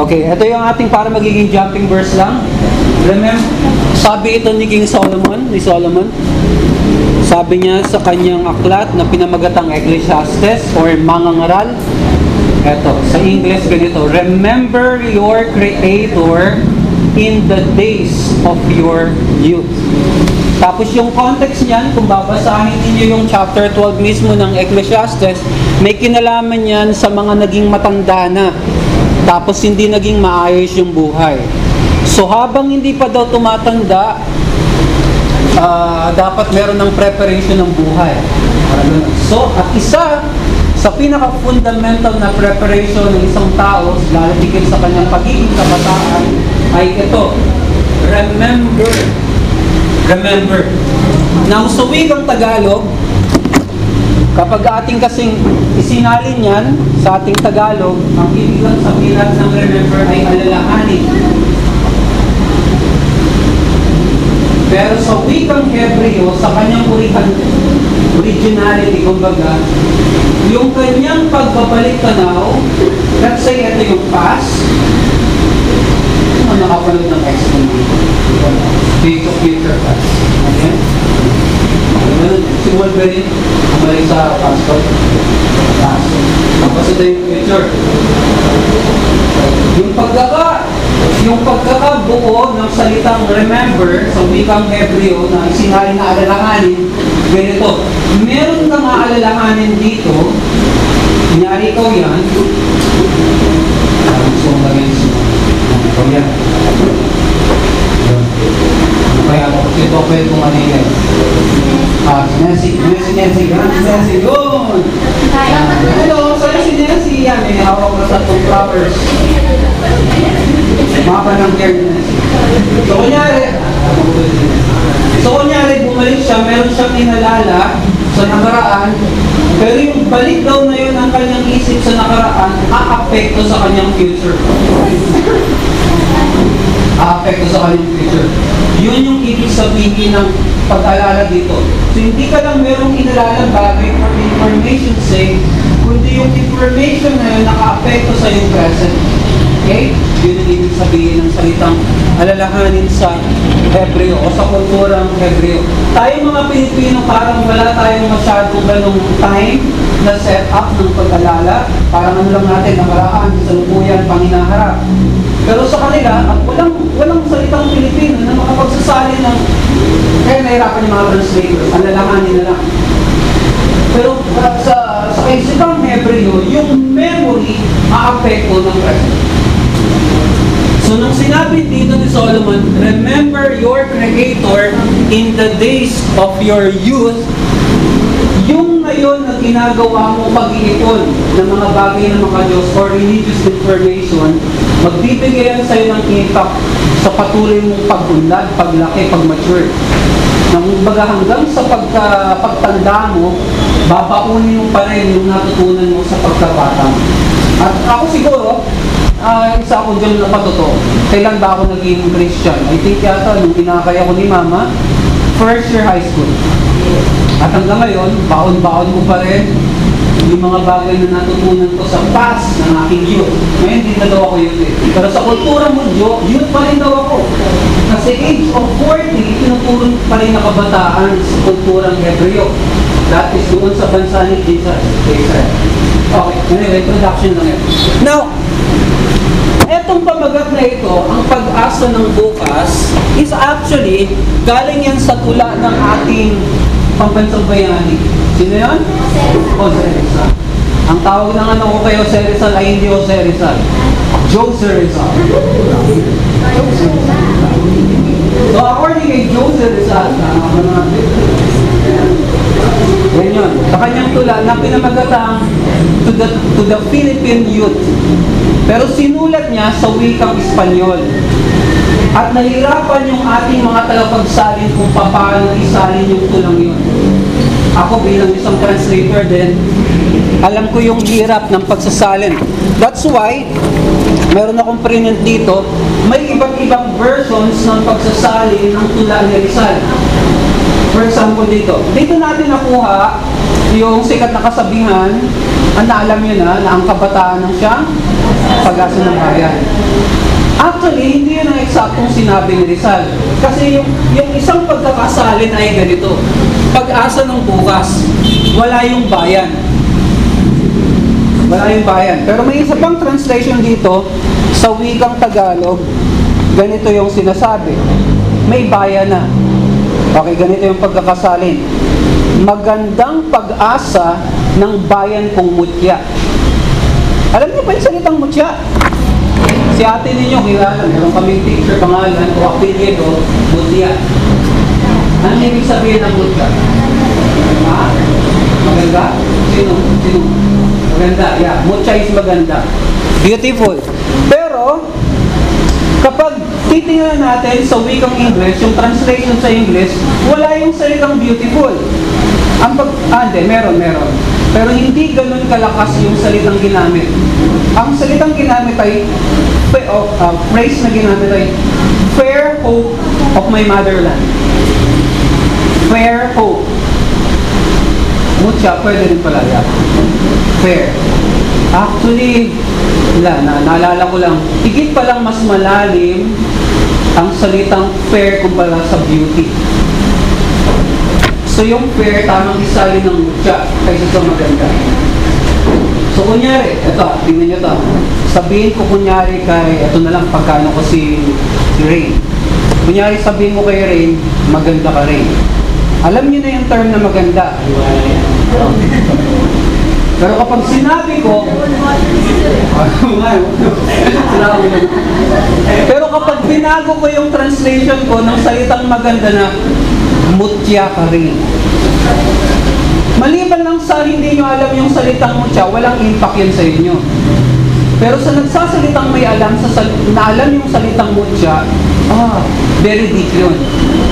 Okay, ito yung ating para magiging jumping verse lang. Remember, sabi ito ni King Solomon, ni Solomon, sabi niya sa kanyang aklat na pinamagatang Ecclesiastes or Mangangaral, eto, sa English ganito, Remember your Creator in the days of your youth. Tapos yung context niyan, kung babasahin niyo yung chapter 12 mismo ng Ecclesiastes, may kinalaman yan sa mga naging matanda na. Tapos hindi naging maayos yung buhay. So habang hindi pa daw tumatanda, ah, dapat meron ng preparation ng buhay. So, at isa sa pinaka-fundamental na preparation ng isang tao, lalo higit sa kanyang pagiging kabataan, ay ito, remember. Remember. Now, sa wikang Tagalog, kapag ating kasing isinalin yan sa ating Tagalog, ang ibig lang sabihin ng remember ay alalahanin. Pero sa wikang Hebreo, sa kanyang urihan, originality, kumbaga, yung kanyang pagbabalik tanaw, let's say ito yung past, ano nakapanood ng X-Men dito? Days of Future Past. Okay? Si Wolverine, umalik sa past ko. Past. Tapos ito yung future. Yung pagkaka, yung pagkakabuo ng salitang remember sa wikang Hebreo na isinali na alalahanin, ganito, meron kang aalalahanin dito, kunyari ikaw yan, gusto mong lagyan sa ikaw yan. Ano kaya ako kasi ito pwede kong ano yan. Ah, si Nancy, yan, si Nancy, yun! Hello, sa'yo si Nancy yan, eh, hawak ko sa two flowers. Mapa ng care ni Nancy. So, kunyari, so, kunyari, bumalik siya, meron siyang inalala sa nakaraan, pero yung balik daw na yun ang kanyang isip sa nakaraan, aapekto sa kanyang future. Aapekto sa kanyang future. Yun yung ibig sabihin ng pag-alala dito. So, hindi ka lang merong inalalang bagay for information sake, kundi yung information na yun naka-apekto sa yung present. Okay? Yun ang ibig sabihin ng salitang alalahanin sa Hebreo o sa kulturang Hebreo. Tayo mga Pilipino parang wala tayong masyadong ganong time na set up ng pag-alala. Parang ano lang natin, nakaraan, sa lupuyan, panginaharap. Pero sa kanila, at walang, walang salitang Pilipino na makapagsasali ng kaya nahirapan yung mga translators, alalahanin na lang. Pero uh, sa, sa kaisipang Hebreo, yung memory aapekto ng present. So nung sinabi dito ni Solomon, remember your Creator in the days of your youth, yung ngayon na ginagawa mo pag-iipon ng mga bagay ng mga Diyos or religious information, magbibigay yan sa'yo ng impact sa patuloy mong pagunlad, paglaki, pag-mature. Nang baga hanggang sa pagka, pagtanda mo, babaunin mo pa rin yung natutunan mo sa pagkabata. At ako siguro, ah isa ako dyan na patotoo. Kailan ba ako naging Christian? I think yata nung kinakaya ko ni Mama, first year high school. At hanggang ngayon, baon-baon ko pa rin yung mga bagay na natutunan ko sa past ng aking youth. Ngayon, hindi na daw ako youth eh. Pero sa kultura mo, youth pa rin daw ako. Kasi age of 40, tinuturo pa rin na kabataan sa kulturang Hebreo. That is doon sa bansa ni Jesus. Okay, anyway, introduction lang yun. Now, etong pamagat na ito, ang pag-asa ng bukas, is actually, galing yan sa tula ng ating pambansang bayani. Sino yan? Jose Rizal. Ang tawag ng ano ko kay Jose Rizal ay hindi Jose Rizal. Jose Rizal. Jose Rizal. So according kay Jose Rizal, nakakaba natin. Yan yun. Sa kanyang tula na pinamagatang to the, to the Philippine youth. Pero sinulat niya sa wikang Espanyol. At nahirapan yung ating mga tagapagsalin kung paano isalin yung tulang yun. Ako bilang isang translator din, alam ko yung hirap ng pagsasalin. That's why, meron akong printed dito, may iba't ibang versions ng pagsasalin ng tula ni Rizal. For example dito, dito natin nakuha yung sikat na kasabihan, ang naalam nyo na, na ang kabataan ng siyang pag-asa ng bayan. Actually, hindi yun ang eksaktong sinabi ni Rizal. Kasi yung, yung isang pagkakasalin ay ganito. Pag-asa ng bukas, wala yung bayan. Wala yung bayan. Pero may isa pang translation dito, sa wikang Tagalog, ganito yung sinasabi. May bayan na. Okay, ganito yung pagkakasalin. Magandang pag-asa ng bayan kong mutya. Alam niyo ba yung salitang mutya? Si ate ninyo, kilala, meron kaming picture, pangalan, o apelyido, mutya. Ano ibig sabihin ng mutya? Ha? Maganda? Sino? Sino? Maganda, yeah. Mutya is maganda. Beautiful. Pero, kapag titingnan natin sa wikang English, yung translation sa English, wala yung salitang beautiful. Ang pag, ah, hindi, meron, meron. Pero hindi ganun kalakas yung salitang ginamit. Ang salitang ginamit ay, oh, uh, phrase na ginamit ay, fair hope of my motherland. Fair hope. Mutya, pwede rin pala yan. Fair. Actually, wala na, naalala ko lang, higit pa lang mas malalim ang salitang fair kumpara sa beauty. So yung fair, tamang isalin ng mutya kaysa sa maganda. So kunyari, ito, tingnan nyo to. Sabihin ko kunyari kay, ito na lang pagkano ko si, si Rain. Kunyari sabihin mo kay Rain, maganda ka Rain. Alam niyo na yung term na maganda. Pero kapag sinabi ko, pero kapag binago ko yung translation ko ng salitang maganda na mutya ka rin. Maliban lang sa hindi nyo alam yung salitang mutya, walang impact yun sa inyo. Pero sa nagsasalitang may alam, sa sal- na alam yung salitang mutya, ah, very deep yun.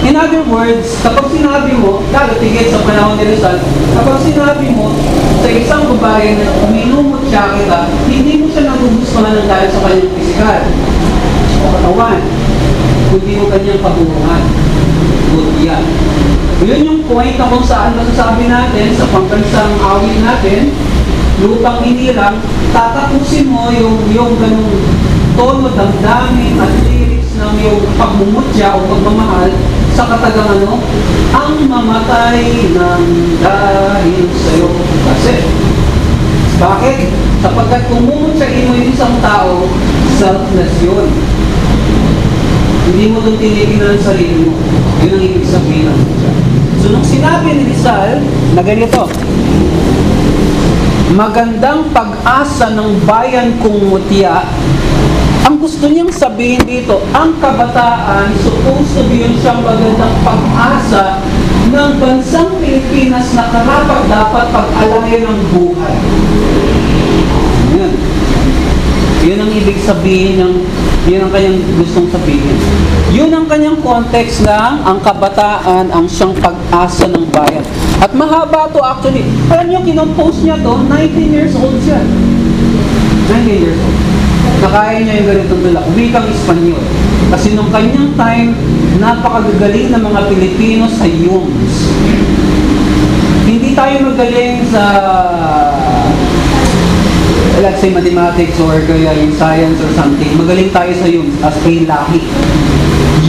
In other words, kapag sinabi mo, lalo tigit sa panahon ni Rizal, kapag sinabi mo sa isang babae na minumutya kita, hindi mo siya nagugustuhan ng dahil sa kanyang pisikal o katawan, kundi mo kanyang pagmumuhan. Mutya. Yun yung point na kung saan masasabi natin sa pangkansang awit natin, lupang inilang, tatapusin mo yung, yung ganung tono, damdamin at lyrics ng yung pagmumutya o pagmamahal sa katagang ano, ang mamatay ng dahil sa'yo. Kasi, bakit? Sapagkat kung mumutyain mo yung isang tao, selfless yun. Hindi mo doon tinitingnan ang sarili mo. Yun ang ibig sabihin ng. So, nung sinabi ni Rizal na ganito, magandang pag-asa ng bayan kong mutya, ang gusto niyang sabihin dito, ang kabataan, supposed to be yun siyang magandang pag-asa ng bansang Pilipinas na karapat dapat pag-alayan ng buhay. Yun. Yun ang ibig sabihin ng yun ang kanyang gustong sabihin. Yun ang kanyang context ng ang kabataan ang siyang pag-asa ng bayan. At mahaba to actually. Alam niyo, kinompose niya to, 19 years old siya. 19 years old. Nakaya niya yung ganitong tulak. Wikang Espanyol. Kasi nung kanyang time, napakagagaling ng mga Pilipino sa yums. Hindi tayo magaling sa let's say mathematics or kaya yung science or something, magaling tayo sa yun as plain lahi.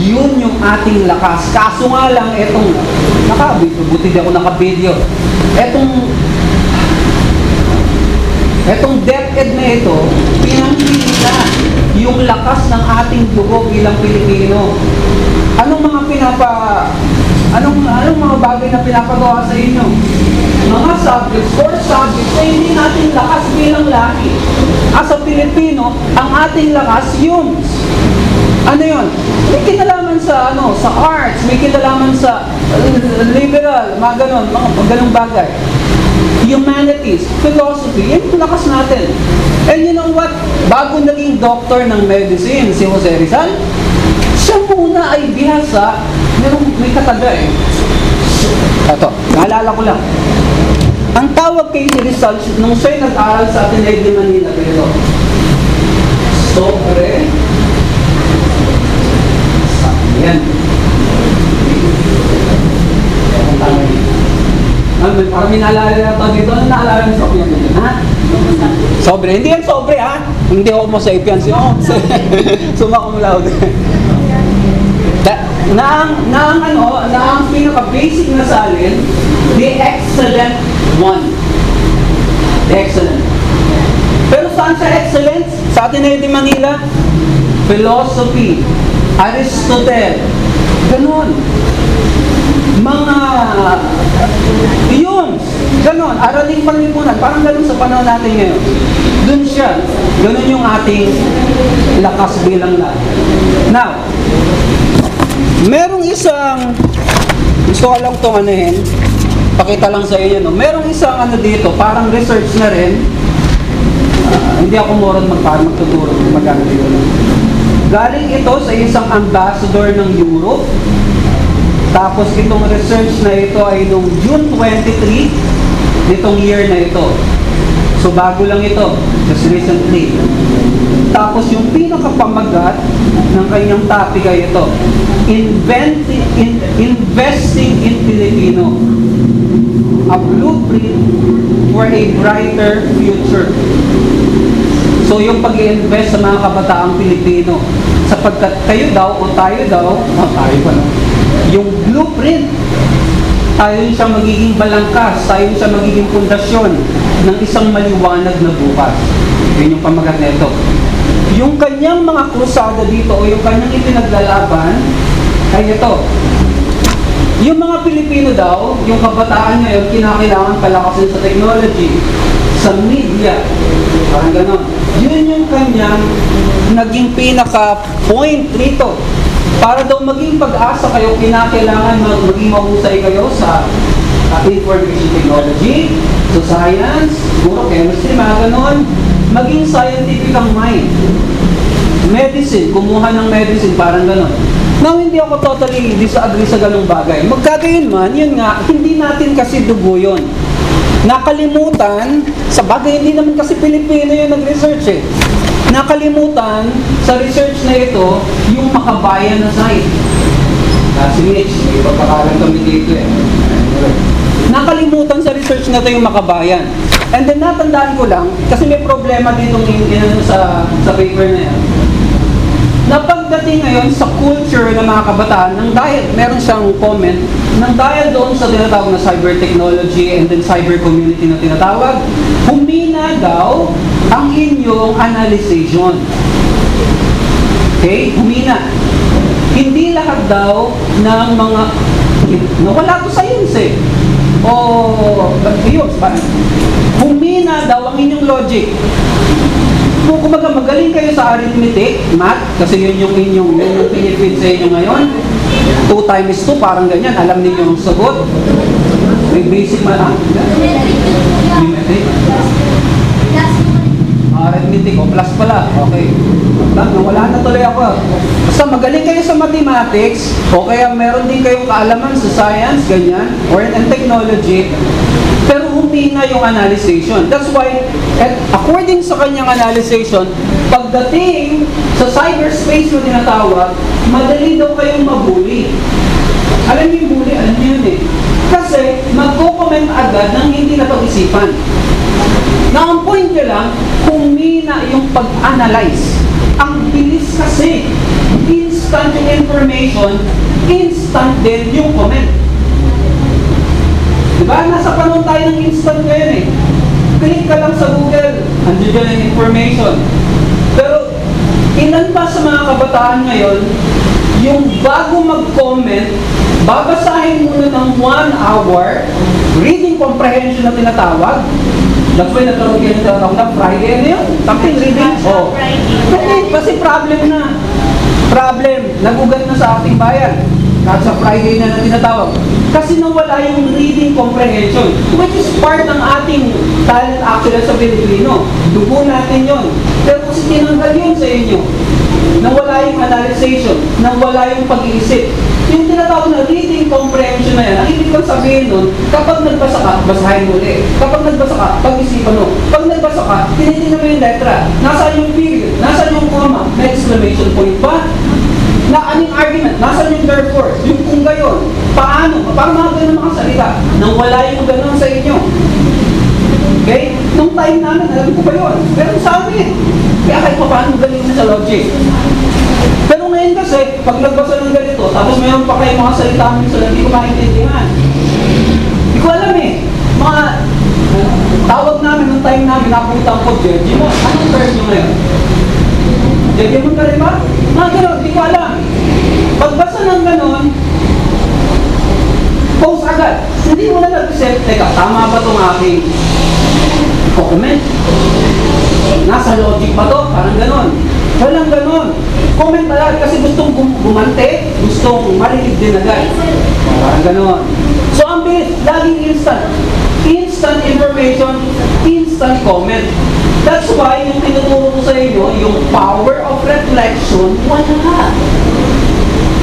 Yun yung ating lakas. Kaso nga lang, etong, nakabito, buti di ako naka-video. Etong, etong DepEd na ito, pinangkita yung lakas ng ating dugo bilang Pilipino. Anong mga pinapa, anong, anong mga bagay na pinapagawa sa inyo? mga subjects or subjects na hindi natin lakas bilang laki. As a Pilipino, ang ating lakas yung ano yun? May kinalaman sa ano, sa arts, may kinalaman sa uh, liberal, mga ganon, mga ganong bagay. Humanities, philosophy, yan lakas natin. And you know what? Bago naging doctor ng medicine, si Jose Rizal, siya muna ay bihasa, merong may kataga eh. Ito, naalala ko lang. Ang tawag kay si Rizal, nung siya'y nag-aral sa Ateneo de Manila, pero sobre yan. Ano, parang may naalala na ito dito. Ano naalala ng sobre yan? Ha? Sobre. Hindi yan sobre, ha? Hindi homo sapiens yun. Summa cum laude. Da- na ang, na ang ano, na ang pinaka-basic na salin, the excellent one. The excellent. Pero saan sa excellence? Sa Ateneo de Manila? Philosophy, Aristotle, ganun. Mga, yun, ganun, araling panlipunan, parang ganun sa panahon natin ngayon. Dun siya, ganun yung ating lakas bilang lahat. Now, merong isang, gusto ko lang itong anuhin, pakita lang sa inyo, no? merong isang ano dito, parang research na rin, Ah, hindi ako moron magpano magtuturo kung magkano dito. Galing ito sa isang ambassador ng Europe. Tapos itong research na ito ay noong June 23 nitong year na ito. So bago lang ito, just recently. Tapos yung pinakapamagat ng kanyang topic ay ito, Inventing, in, investing in Filipino, a blueprint for a brighter future. So yung pag invest sa mga kabataang Pilipino, sapagkat kayo daw o tayo daw, o tayo pa lang, yung blueprint, tayo yung siya magiging balangkas, tayo yung siya magiging pundasyon ng isang maliwanag na bukas. Yun yung pamagat nito. Yung kanyang mga krusada dito o yung kanyang ipinaglalaban ay ito. Yung mga Pilipino daw, yung kabataan ngayon, kinakailangan palakasin sa technology, sa media, parang ganon. Yun yung kanyang naging pinaka-point rito. Para daw maging pag-asa kayo, kinakailangan mag- maging mahusay kayo sa uh, information technology, sa science, siguro chemistry, mga ganon. Maging scientific ang mind. Medicine, kumuha ng medicine, parang ganon. Now, hindi ako totally disagree sa ganong bagay. Magkagayon man, yun nga, hindi natin kasi dugo yun. Nakalimutan, sa bagay hindi naman kasi Pilipino yung nag-research eh. Nakalimutan sa research na ito, yung makabayan na site. Ah, si Mitch, may pagkakalan kami dito eh. Nakalimutan sa research na ito yung makabayan. And then natandaan ko lang, kasi may problema dito sa, sa paper na yan na pagdating ngayon sa culture ng mga kabataan, ng dahil, meron siyang comment, ng dahil doon sa tinatawag na cyber technology and then cyber community na tinatawag, humina daw ang inyong analyzation. Okay? Humina. Hindi lahat daw ng mga, nawala to science eh. O, yun, ba- humina daw ang inyong logic. Kung kumbaga magaling kayo sa arithmetic, math, kasi yun yung inyong, yun yung pinipid sa inyo ngayon. 2 times 2, parang ganyan, alam niyo yung sagot. May basic math. Arithmetic. Arithmetic, o plus pala. Okay. Lang, wala na tuloy ako. Basta magaling kayo sa mathematics, o kaya meron din kayong kaalaman sa science, ganyan, or in technology, pero humina yung analyzation. That's why, at according sa kanyang analyzation, pagdating sa cyberspace na tinatawag, madali daw kayong mabuli. Alam niyo yung bully, alam niyo yun eh. Kasi magko-comment agad ng hindi na pag-isipan. Na ang point nyo lang, humina yung pag-analyze. Ang bilis kasi, instant yung information, instant din yung comment. Diba? Nasa panahon tayo ng instant ngayon eh. Click ka lang sa Google, andyan dyan ang information. Pero, ilan pa sa mga kabataan ngayon, yung bago mag-comment, babasahin muna ng one hour, reading comprehension na tinatawag. That's why nagkaroon kayo tinatawag na Friday na yun. Something reading. Oh. Kasi, kasi problem na. Problem. Nagugat na sa ating bayan. Kahit sa Friday na na tinatawag. Kasi nawala yung reading comprehension, which is part ng ating talent actually sa Pilipino. Dugo natin yon. Pero kasi tinanggal yun sa inyo. Nawala yung analyzation, nawala yung pag-iisip. Yung tinatawag na reading comprehension na yan, ang ibig kong sabihin nun, kapag nagbasa ka, basahin mo ulit. Kapag nagbasa ka, pag-isipan mo. Pag nagbasa ka, tinitingnan mo yung letra. Nasaan yung period? Nasaan yung comma? May exclamation point ba? na anong argument, nasa yung therefore, yung kung gayon, paano, parang mga ganun mga salita, nang wala yung ganun sa inyo. Okay? Nung time namin, alam ko pa yun. Pero sa amin, Kaya kahit pa paano galing na sa logic. Pero ngayon kasi, pag nagbasa ng ganito, tapos meron pa kayo mga salita minsan na hindi ko maintindihan. Hindi ko alam eh. Mga tawag namin nung time namin, napunta ko, Jeji mo, anong verse nyo ngayon? Jeji mo ka rin ba? Mga gano'n, hindi ko alam. Pagbasa ng gano'n, post agad. Hindi mo na nag-isip, teka, tama ba itong aking comment? Nasa logic ba to? Parang ganon. Walang ganon. Comment agad kasi gustong gum- gumante, gustong marinig din agad. Parang ganon. So ang bilis, laging instant. Instant information, instant comment. That's why yung tinuturo ko sa inyo, yung power of reflection, wala.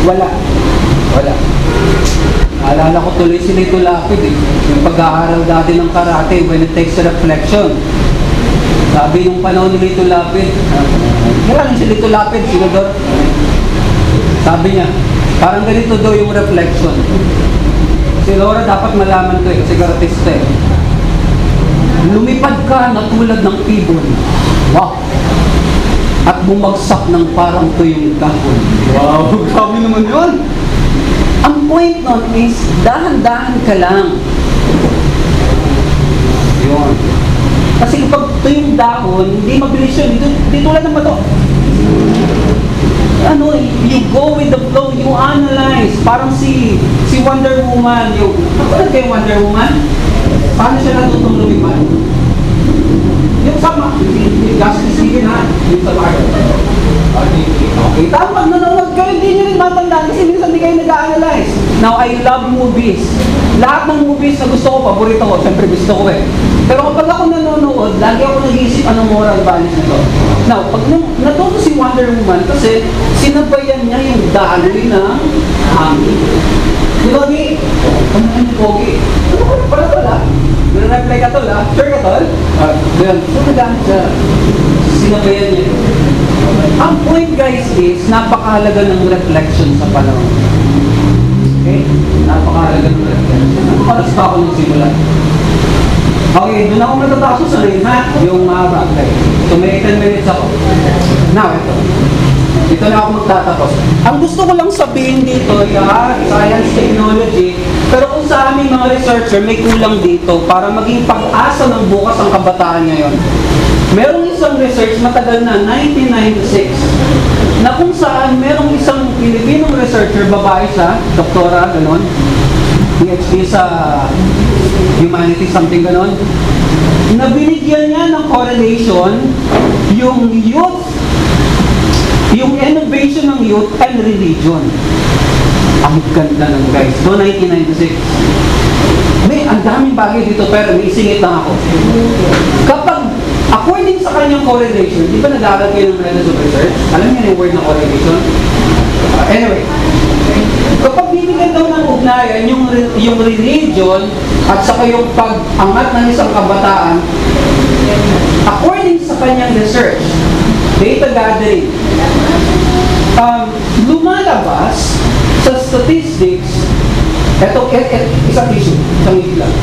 Wala. Wala. Naalala ko tuloy si Lito Lapid eh. Yung pag-aaral dati ng karate when it takes reflection. Sabi nung panahon ni Lito Lapid, uh, si Lito Lapid, senador. Sabi niya, parang ganito daw yung reflection. Si Laura dapat malaman to eh, kasi karatista eh. Lumipad ka na tulad ng ibon. Wow! At bumagsak ng parang tuyong dahon. Wow! Grabe naman yun! Ang point nun is, dahan-dahan ka lang. Yun. Kasi kapag ito yung dahon, hindi mabilis yun. Dito, dito lang naman to. Ano, you go with the flow, you analyze. Parang si si Wonder Woman, yung, ano kayo Wonder Woman? Paano siya natutong lumipad? Yung sama, Justice League na, yung sa Marvel. Okay, tama, nanonood kayo, hindi nyo rin matandaan kasi minsan hindi kayo nag-analyze. Now, I love movies. Lahat ng movies na gusto ko, paborito ko, siyempre gusto ko eh. Pero kapag ako nanonood, lagi ako nag-iisip anong moral values nito. Now, pag natuto si Wonder Woman, kasi sinabayan niya yung daloy ng hangin. Di ba, Gi? Ano yung Pogi? Ano ko pala pala? Nag-reply ka tol, ha? Sure ka tol? Ah, yun. So, nagamit siya. Sinabayan niya. Ang point guys is, napakahalaga ng reflection sa panahon. Okay? Napakahalaga ng reflection. Ano oras pa ako nung simula? Okay, doon ako matatapos sa ha? Yung mahaba. Okay. So, may 10 minutes ako. Now, ito. Dito na ako magtatapos. Ang gusto ko lang sabihin dito, yan, science, technology, pero kung sa aming mga researcher, may kulang dito para maging pag-asa ng bukas ang kabataan ngayon. Merong isang research matagal na, 1996, na kung saan merong isang Pilipinong researcher, babae siya, doktora, ganon, PhD sa humanities, something ganon, na binigyan niya ng correlation yung youth, yung innovation ng youth and religion. Ang ganda ng guys. So, 1996. May, ang daming bagay dito, pero may isingit lang ako. Kapag, according sa kanyang correlation, di ba nag-aaral kayo ng of Research? Alam niyo na yung word na correlation? Uh, anyway, bibigyan daw ng ugnayan yung, yung religion at saka yung pag-angat ng isang kabataan, according sa kanyang research, data gathering, um, lumalabas sa statistics, eto, et, et, isang issue, isang issue lang,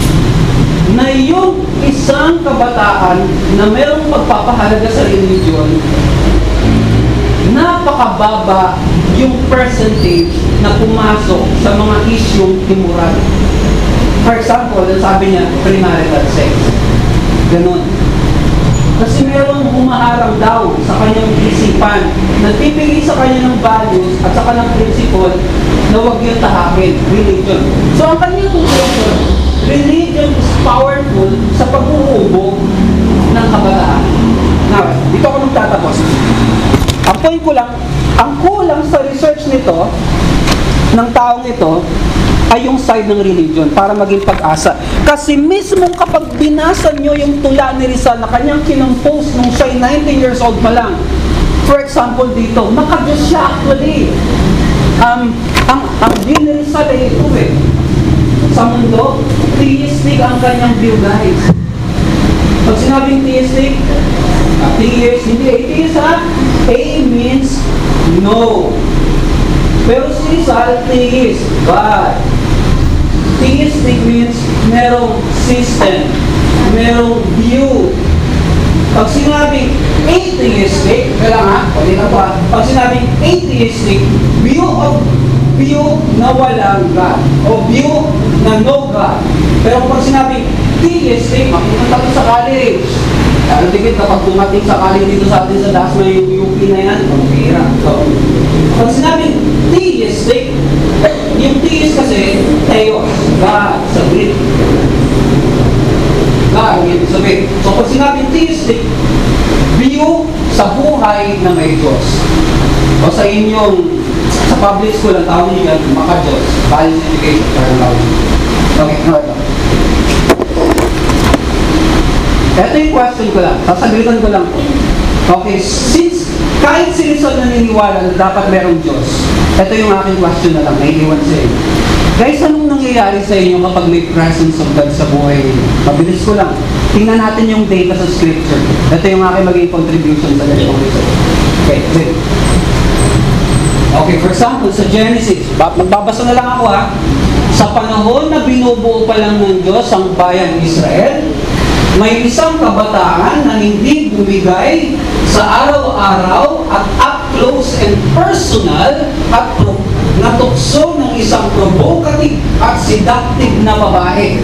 na yung isang kabataan na merong pagpapahalaga sa religion, napakababa yung percentage na pumasok sa mga isyong immoral. For example, ang sabi niya, premarital sex. Ganon. Kasi merong humaharang daw sa kanyang isipan, nagpipili sa kanya ng values at sa kanyang principle na huwag yung tahakin, religion. So ang kanyang conclusion, religion is powerful sa pag-uubo ng kabataan. Now, dito ako magtatapos. Ang point ko lang, ang kulang sa research nito, ng taong ito, ay yung side ng religion para maging pag-asa. Kasi mismo kapag binasa nyo yung tula ni Rizal na kanyang kinompose nung siya 19 years old pa lang, for example dito, makadiyos siya actually. Um, ang, ang view ni Rizal ay ito eh. Sa mundo, theistic ang kanyang view guys. Pag sinabing theistic, uh, theist, hindi atheist ha? A means no. Pero si Rizal, theist, God. Theistic means merong system, merong view. Pag sinabing atheistic, nga, ulit ako ha, pag sinabing atheistic, view of view na walang God o view na no God. Pero pag sinabing theistic, makipunta ko sa college. Lalo tigit kapag dumating sa college dito sa atin sa Dasma yung UP na yan, pagkira. So, pag sinabing theistic, yung theist kasi, theos, God, sa Greek. God, yung sabihin. So pag sinabing theistic, view sa buhay na may Diyos. O sa inyong, sa public school, ang tawag niyo yan, maka-Diyos. Values education, parang tawag niyo. Okay, no, ito. Ito yung question ko lang. Sasaglitan ko lang. Okay, since kahit si Rizal naniniwala na dapat merong Diyos, ito yung aking question na lang, naiiwan sa inyo. Guys, anong nangyayari sa inyo kapag may presence of God sa buhay ninyo? Mabilis ko lang. Tingnan natin yung data sa scripture. Ito yung aking magiging contribution sa ganitong. Okay, wait. Okay, for example, sa Genesis, ba- magbabasa na lang ako ha. Sa panahon na binubuo pa lang ng Diyos ang bayan Israel, may isang kabataan na hindi bumigay sa araw-araw at up close and personal at natukso ng isang provocative at seductive na babae.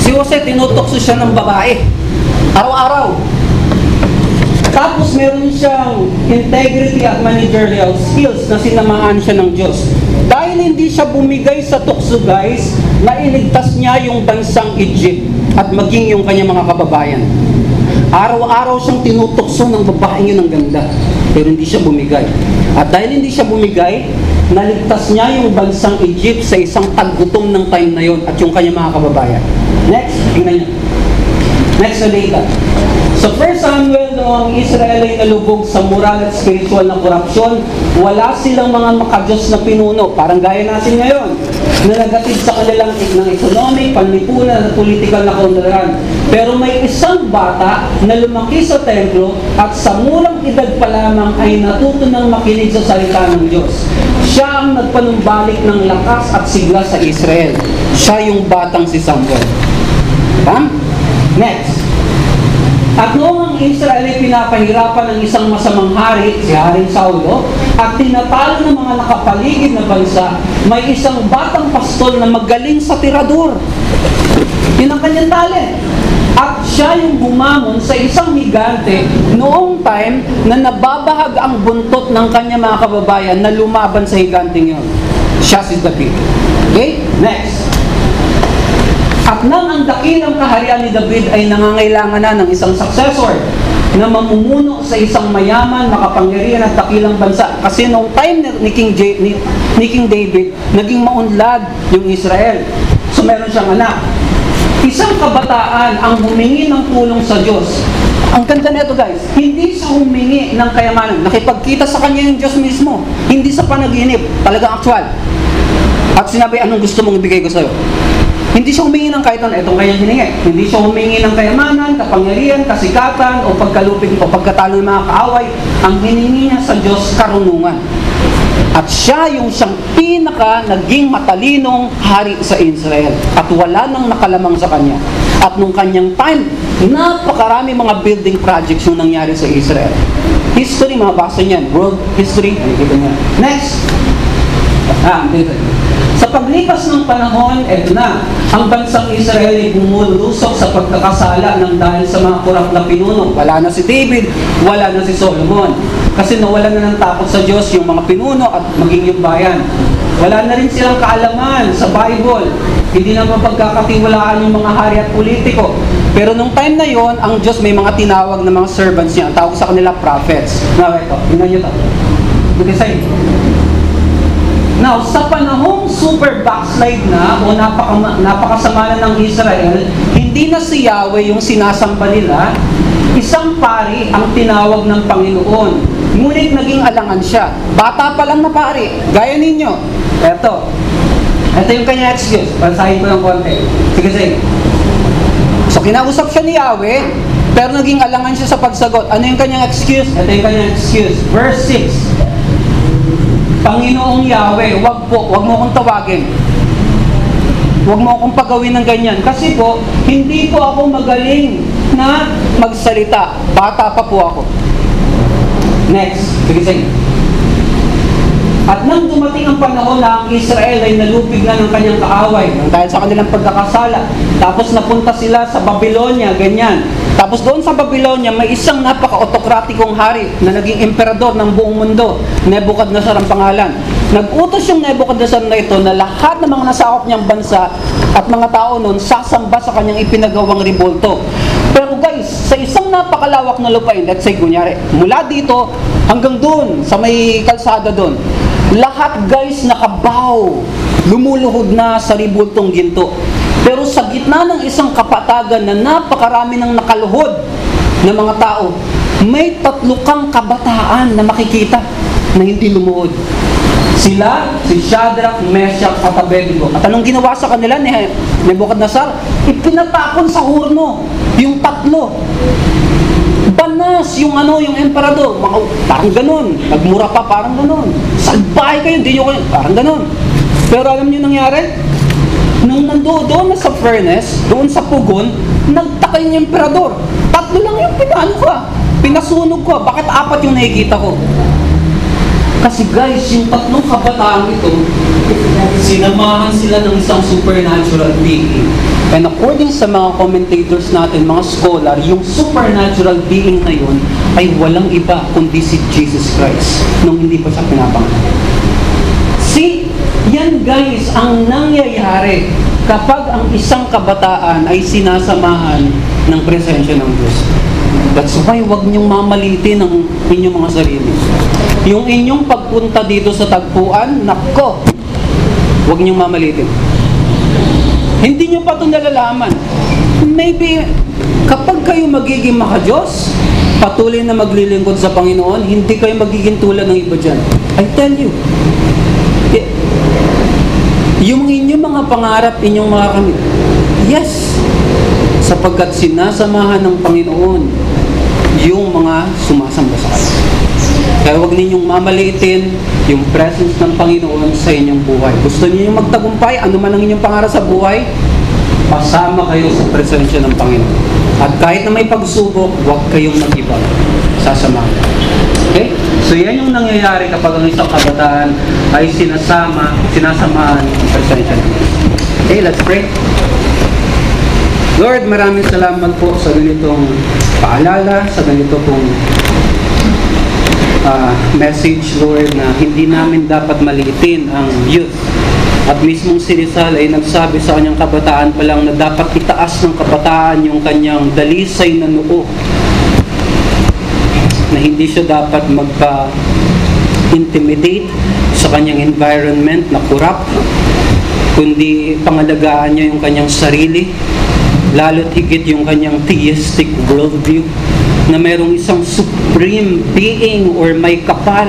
Si Jose, tinutokso siya ng babae. Araw-araw. Tapos meron siyang integrity at managerial skills na sinamaan siya ng Diyos. Dahil hindi siya bumigay sa tukso guys, nailigtas niya yung bansang Egypt at maging yung kanyang mga kababayan. Araw-araw siyang tinutukso ng babaeng yun ng ganda, pero hindi siya bumigay. At dahil hindi siya bumigay, naligtas niya yung bansang Egypt sa isang taggutom ng time na yon at yung kanyang mga kababayan. Next, tingnan niyo. Next na data. Sa 1 Samuel, noong Israel ay nalubog sa moral at spiritual na korupsyon, wala silang mga makadiyos na pinuno, parang gaya natin ngayon, na nagatid sa kanilang ng economic, panlipunan at political na kaunlaran. Pero may isang bata na lumaki sa templo at sa murang edad pa lamang ay natuto ng makinig sa salita ng Diyos. Siya ang nagpanumbalik ng lakas at sigla sa Israel. Siya yung batang si Samuel. Diba? Next. At noong Israel ay pinapahirapan ng isang masamang hari, si Haring Saulo, at tinatalo ng mga nakapaligid na bansa, may isang batang pastol na magaling sa tirador. Yun ang kanyang talent. At siya yung bumamon sa isang higante noong time na nababahag ang buntot ng kanyang mga kababayan na lumaban sa higanting yun. Siya si David. Okay? Next. At nang ang dakilang kaharian ni David ay nangangailangan na ng isang successor na mamumuno sa isang mayaman, makapangyarihan at dakilang bansa. Kasi noong time ni King, J- ni, ni King David, naging maunlad yung Israel. So meron siyang anak. Isang kabataan ang humingi ng tulong sa Diyos. Ang ganda nito guys, hindi siya humingi ng kayamanan. Nakipagkita sa kanya yung Diyos mismo. Hindi sa panaginip, talagang actual. At sinabi, anong gusto mong ibigay ko sa'yo? Hindi siya humingi ng kahit ano, itong kanyang hiningi. Hindi siya humingi ng kayamanan, kapangyarihan, kasikatan, o pagkalupig, o pagkatalo ng mga kaaway. Ang hiningi niya sa Diyos, karunungan. At siya yung siyang pinaka naging matalinong hari sa Israel. At wala nang nakalamang sa kanya. At nung kanyang time, napakarami mga building projects yung nangyari sa Israel. History, mabasa niyan. World history, nakikita niya. Next. Ah, dito. Paglipas ng panahon, eto na, ang bansang Israel ay bumulusok sa pagkakasala ng dahil sa mga kurap na pinuno. Wala na si David, wala na si Solomon. Kasi nawala na ng takot sa Diyos yung mga pinuno at maging yung bayan. Wala na rin silang kaalaman sa Bible. Hindi na mapagkakatiwalaan yung mga hari at politiko. Pero nung time na yon, ang Diyos may mga tinawag na mga servants niya. Ang tawag sa kanila prophets. Now, ito, tingnan nyo to. Look at Now, sa panahong super backslide na o napaka, napakasama na ng Israel, hindi na si Yahweh yung sinasamba nila, isang pari ang tinawag ng Panginoon. Ngunit naging alangan siya. Bata pa lang na pari. Gaya ninyo. Eto. Ito yung kanya excuse. Basahin ko ng konti. Sige, sige. So, kinausap siya ni Yahweh, pero naging alangan siya sa pagsagot. Ano yung kanyang excuse? Ito yung kanyang excuse. Verse 6. Panginoong Yahweh, wag po, wag mo akong tawagin. Wag mo akong pagawin ng ganyan. Kasi po, hindi po ako magaling na magsalita. Bata pa po ako. Next, inyo. At nang dumating ang panahon na ang Israel ay nalupig na ng kanyang kaaway dahil sa kanilang pagkakasala. Tapos napunta sila sa Babylonia, ganyan. Tapos doon sa Babylonia, may isang napaka-autokratikong hari na naging emperador ng buong mundo. Nebuchadnezzar ang pangalan. Nag-utos yung Nebuchadnezzar na ito na lahat ng mga nasakop niyang bansa at mga tao noon sasamba sa kanyang ipinagawang ribolto. Pero guys, sa isang napakalawak na lupain, let's say kunyari, mula dito hanggang doon, sa may kalsada doon, lahat guys nakabaw, lumuluhod na sa ribultong ginto. Pero sa gitna ng isang kapatagan na napakarami ng nakaluhod na mga tao, may tatlo kabataan na makikita na hindi lumuhod. Sila, si Shadrach, Meshach, at Abednego. At anong ginawa sa kanila ni Nebuchadnezzar? Ipinatapon sa hurno yung tatlo. Banas yung ano, yung emperador. Mga, parang ganun. Nagmura pa, parang ganun. Salbahay kayo, hindi nyo kayo. Parang ganun. Pero alam niyo nangyari? Nung nando doon sa furnace, doon sa pugon, nagtaka yung emperador. Tatlo lang yung pinano ka. Pinasunog ko. Bakit apat yung nakikita ko? Kasi guys, yung tatlong kabataan ito, sinamahan sila ng isang supernatural being. And according sa mga commentators natin, mga scholar, yung supernatural being na yun ay walang iba kundi si Jesus Christ nung hindi pa siya pinapangalan. Yan guys ang nangyayari kapag ang isang kabataan ay sinasamahan ng presensya ng Diyos. That's why wag niyong mamalitin ang inyong mga sarili. Yung inyong pagpunta dito sa tagpuan, nako, wag niyong mamalitin. Hindi niyo pa ito nalalaman. Maybe, kapag kayo magiging makajos, patuloy na maglilingkod sa Panginoon, hindi kayo magiging tulad ng iba dyan. I tell you, yung inyong mga pangarap, inyong mga kamit, yes, sapagkat sinasamahan ng Panginoon yung mga sumasamba sa kanya. Kaya huwag ninyong mamaliitin yung presence ng Panginoon sa inyong buhay. Gusto niyo magtagumpay, ano man ang inyong pangarap sa buhay, pasama kayo sa presensya ng Panginoon. At kahit na may pagsubok, huwag kayong mag-iba. Sasamahan. Okay? So yan yung nangyayari kapag ang isang kabataan ay sinasama, sinasamahan ng presensya ng Diyos. Okay, let's pray. Lord, maraming salamat po sa ganitong paalala, sa ganito pong ah, message, Lord, na hindi namin dapat maliitin ang youth. At mismong si Rizal ay nagsabi sa kanyang kabataan pa lang na dapat itaas ng kabataan yung kanyang dalisay na noo. Na hindi siya dapat magpa-intimidate sa kanyang environment na corrupt, kundi pangalagaan niya yung kanyang sarili, lalo't higit yung kanyang theistic worldview na mayroong isang supreme being or may kapal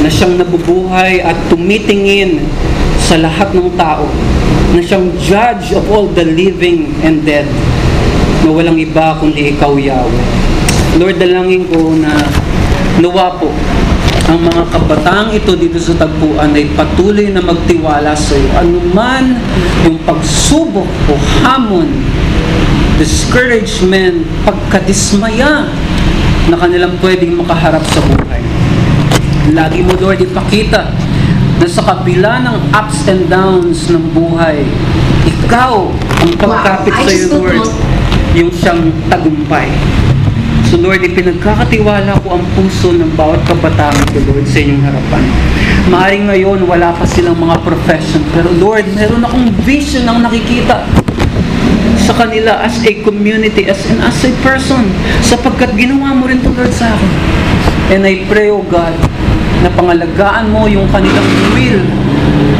na siyang nabubuhay at tumitingin sa lahat ng tao na siyang judge of all the living and dead na walang iba kundi ikaw Yahweh Lord dalangin ko na nawa po ang mga kabataang ito dito sa tagpuan ay patuloy na magtiwala sa iyo anuman yung pagsubok o hamon discouragement, pagkadismaya na kanilang pwedeng makaharap sa buhay. Lagi mo, Lord, ipakita na sa kabila ng ups and downs ng buhay, ikaw ang pagkapit sa iyo, Lord, yung siyang tagumpay. So Lord, ipinagkakatiwala ko ang puso ng bawat kabataan ko, Lord, sa inyong harapan. Maaring ngayon, wala pa silang mga profession. Pero Lord, meron akong vision ang nakikita sa kanila as a community, as and as a person, sapagkat ginawa mo rin ito, Lord, sa akin. And I pray, O God, na pangalagaan mo yung kanilang will.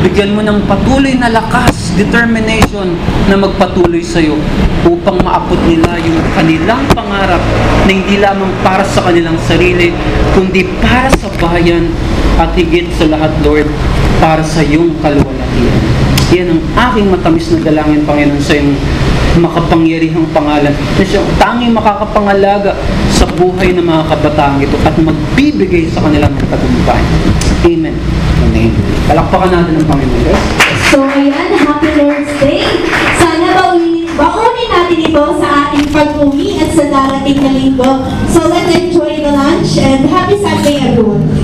Bigyan mo ng patuloy na lakas, determination na magpatuloy sa iyo upang maabot nila yung kanilang pangarap na hindi lamang para sa kanilang sarili, kundi para sa bayan at higit sa lahat, Lord, para sa iyong kaluwalhatian. Yan ang aking matamis na dalangin, Panginoon, sa iyong makapangyarihang pangalan na siyang tanging makakapangalaga sa buhay ng mga kabataang ito at magbibigay sa kanilang tagumpay. Amen. Amen. Palakpakan natin ang Panginoon. So ayan, Happy Lord's Day. Sana baunin, baunin natin ito sa ating pag-uwi at sa darating na linggo. So let's enjoy the lunch and happy Sunday everyone.